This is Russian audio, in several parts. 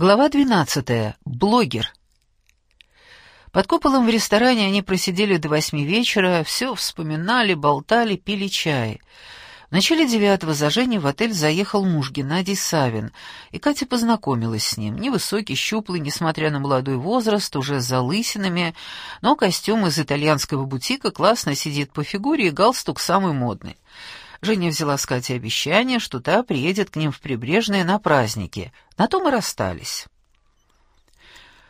Глава 12. Блогер. Под куполом в ресторане они просидели до восьми вечера, все вспоминали, болтали, пили чай. В начале девятого за Женей в отель заехал муж Геннадий Савин, и Катя познакомилась с ним. Невысокий, щуплый, несмотря на молодой возраст, уже с залысинами, но костюм из итальянского бутика классно сидит по фигуре и галстук самый модный. Женя взяла с Катей обещание, что та приедет к ним в Прибрежное на праздники. На том и расстались.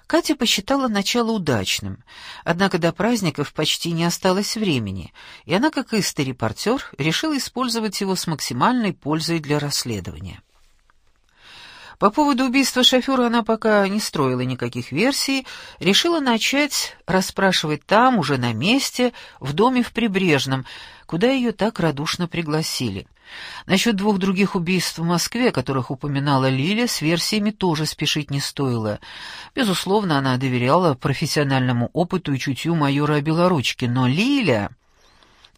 Катя посчитала начало удачным, однако до праздников почти не осталось времени, и она, как истый репортер, решила использовать его с максимальной пользой для расследования. По поводу убийства шофера она пока не строила никаких версий, решила начать расспрашивать там, уже на месте, в доме в Прибрежном, куда ее так радушно пригласили. Насчет двух других убийств в Москве, которых упоминала Лиля, с версиями тоже спешить не стоило. Безусловно, она доверяла профессиональному опыту и чутью майора Белоручки, но Лиля...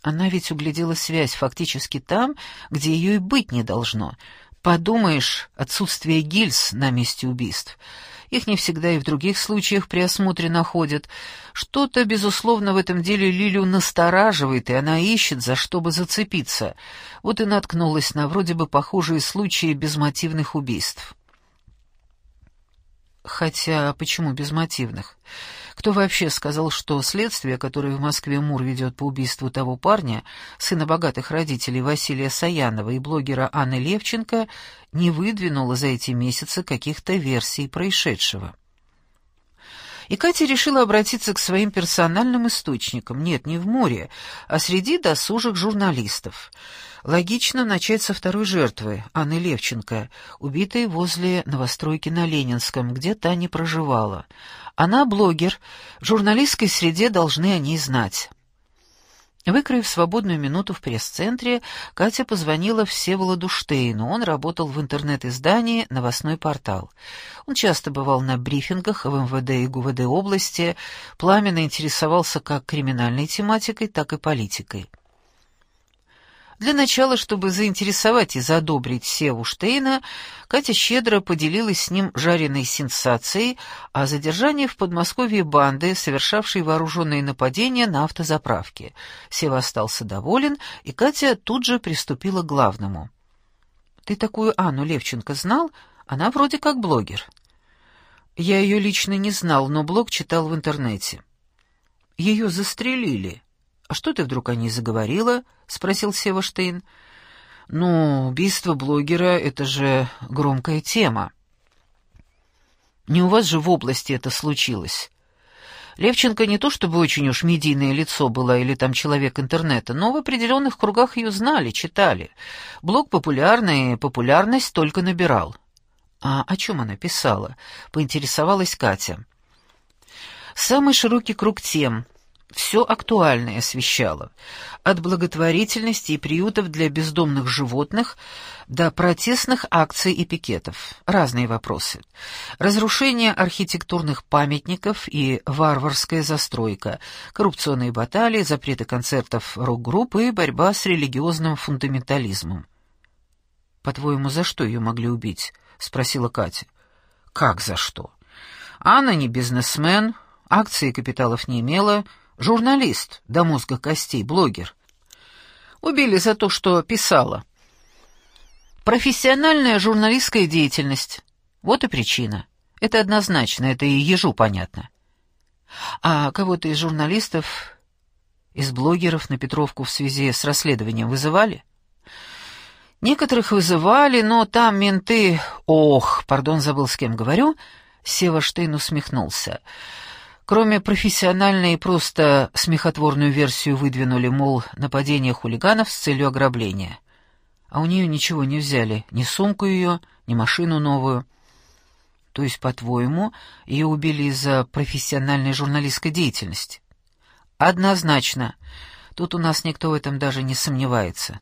Она ведь углядела связь фактически там, где ее и быть не должно. Подумаешь, отсутствие гильз на месте убийств — их не всегда и в других случаях при осмотре находят. Что-то, безусловно, в этом деле Лилю настораживает, и она ищет, за что бы зацепиться. Вот и наткнулась на вроде бы похожие случаи безмотивных убийств. Хотя почему безмотивных? Кто вообще сказал, что следствие, которое в Москве Мур ведет по убийству того парня, сына богатых родителей Василия Саянова и блогера Анны Левченко, не выдвинуло за эти месяцы каких-то версий происшедшего? И Катя решила обратиться к своим персональным источникам, нет, не в море, а среди досужих журналистов. Логично начать со второй жертвы, Анны Левченко, убитой возле новостройки на Ленинском, где та не проживала. Она блогер, в журналистской среде должны о ней знать. Выкроив свободную минуту в пресс-центре, Катя позвонила Всеволоду Штейну. Он работал в интернет-издании «Новостной портал». Он часто бывал на брифингах в МВД и ГУВД области, пламенно интересовался как криминальной тематикой, так и политикой. Для начала, чтобы заинтересовать и задобрить Севу Штейна, Катя щедро поделилась с ним жареной сенсацией о задержании в Подмосковье банды, совершавшей вооруженные нападения на автозаправке. Сева остался доволен, и Катя тут же приступила к главному. «Ты такую Анну Левченко знал? Она вроде как блогер». «Я ее лично не знал, но блог читал в интернете». «Ее застрелили». «А что ты вдруг о ней заговорила?» — спросил Севаштейн. «Ну, убийство блогера — это же громкая тема». «Не у вас же в области это случилось?» Левченко не то чтобы очень уж медийное лицо было или там человек интернета, но в определенных кругах ее знали, читали. Блог популярный, популярность только набирал. «А о чем она писала?» — поинтересовалась Катя. «Самый широкий круг тем — все актуальное освещала, от благотворительности и приютов для бездомных животных до протестных акций и пикетов. Разные вопросы. Разрушение архитектурных памятников и варварская застройка, коррупционные баталии, запреты концертов рок-группы и борьба с религиозным фундаментализмом. «По-твоему, за что ее могли убить?» — спросила Катя. «Как за что? Анна не бизнесмен, акции капиталов не имела, Журналист до мозга костей, блогер. Убили за то, что писала. Профессиональная журналистская деятельность. Вот и причина. Это однозначно, это и ежу понятно. А кого-то из журналистов, из блогеров на Петровку в связи с расследованием вызывали? Некоторых вызывали, но там менты... Ох, пардон, забыл, с кем говорю. Сева Штейн усмехнулся. Кроме профессиональной, просто смехотворную версию выдвинули, мол, нападение хулиганов с целью ограбления. А у нее ничего не взяли, ни сумку ее, ни машину новую. То есть, по-твоему, ее убили из-за профессиональной журналистской деятельности? Однозначно. Тут у нас никто в этом даже не сомневается.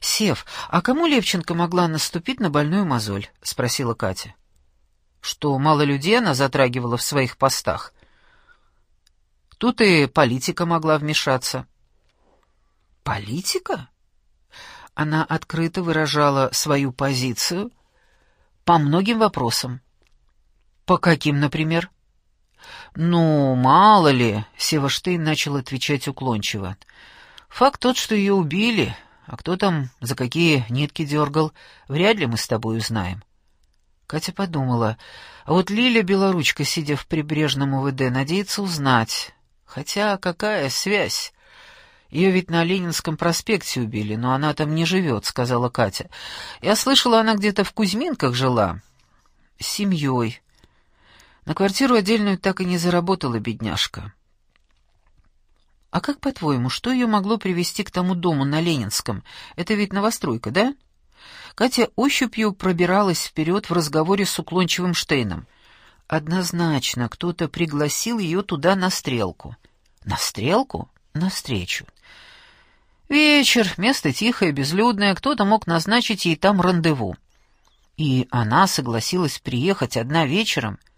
«Сев, а кому Левченко могла наступить на больную мозоль?» — спросила Катя. «Что, мало людей она затрагивала в своих постах?» Тут и политика могла вмешаться. Политика? Она открыто выражала свою позицию по многим вопросам. «По каким, например?» «Ну, мало ли», — Севаштейн начал отвечать уклончиво. «Факт тот, что ее убили, а кто там за какие нитки дергал, вряд ли мы с тобой узнаем». Катя подумала, а вот Лиля Белоручка, сидя в прибрежном УВД, надеется узнать. Хотя какая связь? Ее ведь на Ленинском проспекте убили, но она там не живет, сказала Катя. Я слышала, она где-то в Кузьминках жила. С семьей. На квартиру отдельную так и не заработала бедняжка. А как, по-твоему, что ее могло привести к тому дому на Ленинском? Это ведь новостройка, да? Катя ощупью пробиралась вперед в разговоре с уклончивым Штейном. Однозначно, кто-то пригласил ее туда на стрелку. На стрелку? На встречу. Вечер, место тихое, безлюдное, кто-то мог назначить ей там рандеву. И она согласилась приехать одна вечером —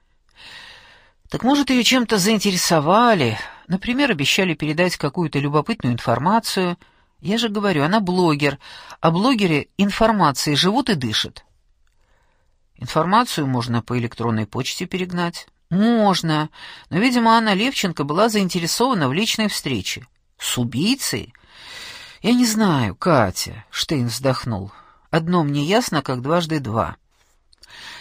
так может, ее чем-то заинтересовали, например, обещали передать какую-то любопытную информацию. Я же говорю, она блогер, а блогеры информацией живут и дышат. Информацию можно по электронной почте перегнать. Можно, но, видимо, Анна Левченко была заинтересована в личной встрече. С убийцей? Я не знаю, Катя, Штейн вздохнул. Одно мне ясно, как дважды два.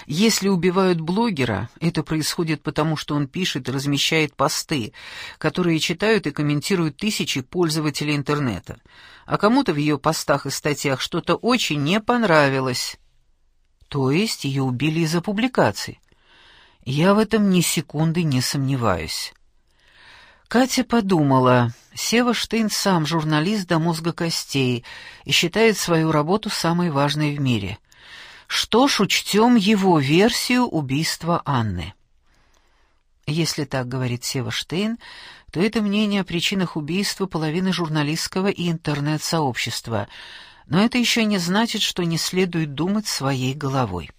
Если убивают блогера, это происходит потому, что он пишет и размещает посты, которые читают и комментируют тысячи пользователей интернета. А кому-то в ее постах и статьях что-то очень не понравилось. То есть ее убили из-за публикаций. Я в этом ни секунды не сомневаюсь. Катя подумала, Сева Штейн сам журналист до мозга костей и считает свою работу самой важной в мире. Что ж, учтем его версию убийства Анны. Если так говорит Сева Штейн, то это мнение о причинах убийства половины журналистского и интернет-сообщества, но это еще не значит, что не следует думать своей головой.